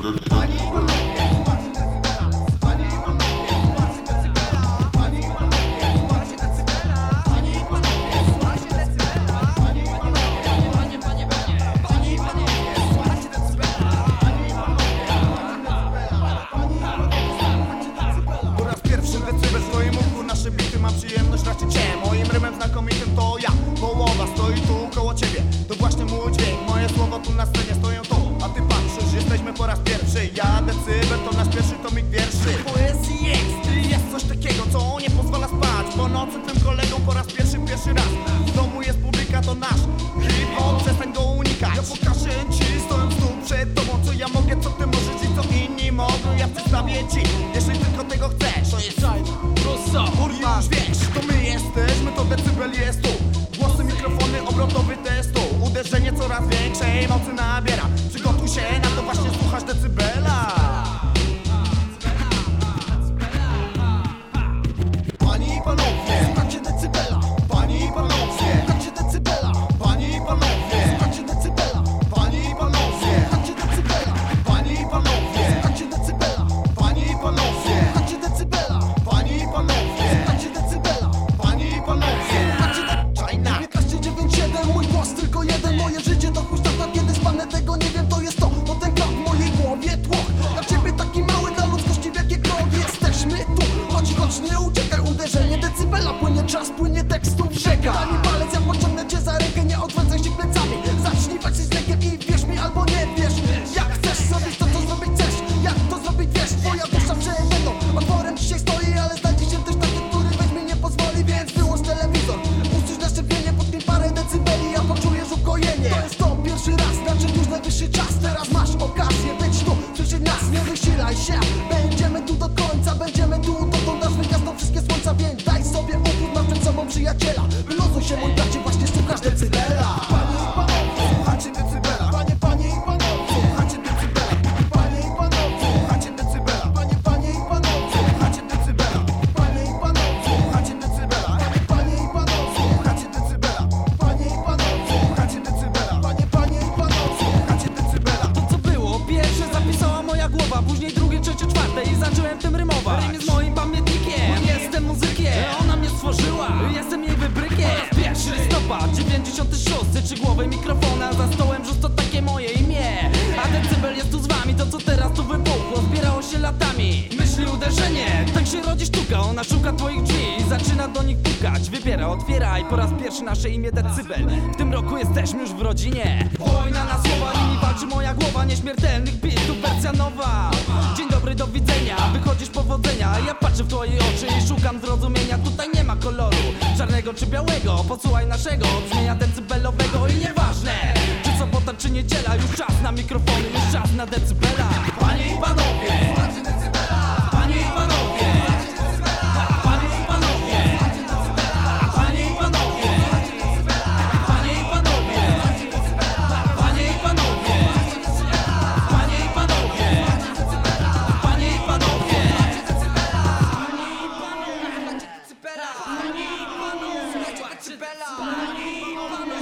Honey. Spać Po nocy tym kolegom po raz pierwszy, pierwszy raz. W domu jest publika, to nasz Hip-hop, przestań go unikać. Ja pokażę ci, stojąc tu przed tobą Co ja mogę, co ty możesz i co inni mogą. Ja przedstawię ci, jeśli tylko tego chcesz. To jest Russo, kurwa Już wiesz, to my jesteśmy, to decybel jest tu. Głosy, mikrofony, obrotowy testu. Uderzenie coraz większej mocy nabiera. Przygotuj się na tym rymować. Rym jest moim pamiętnikiem. Jestem muzykiem. Ona mnie stworzyła. Jestem jej wybrykiem. Pierwszy listopad 96 Trzy głowy mikrofona. Za stołem brzus to takie moje imię. A decybel jest tu z wami. To co teraz tu wybuchło Zbierało się latami. Myśli uderzenie. Tak się rodzi sztuka. Ona szuka twoich drzwi. Zaczyna do nich pukać. Wybiera, otwiera i po raz pierwszy nasze imię decybel W tym roku jesteśmy już w rodzinie. Wojna na słowa Nimi walczy moja głowa. Nieśmiertelnych bitów wersja nowa Ja patrzę w twoje oczy i szukam zrozumienia. Tutaj nie ma koloru Czarnego czy białego. Posłuchaj naszego brzmienia decybelowego I nieważne. Czy sobota czy niedziela Już czas na mikrofony Już czas na decybela Bella.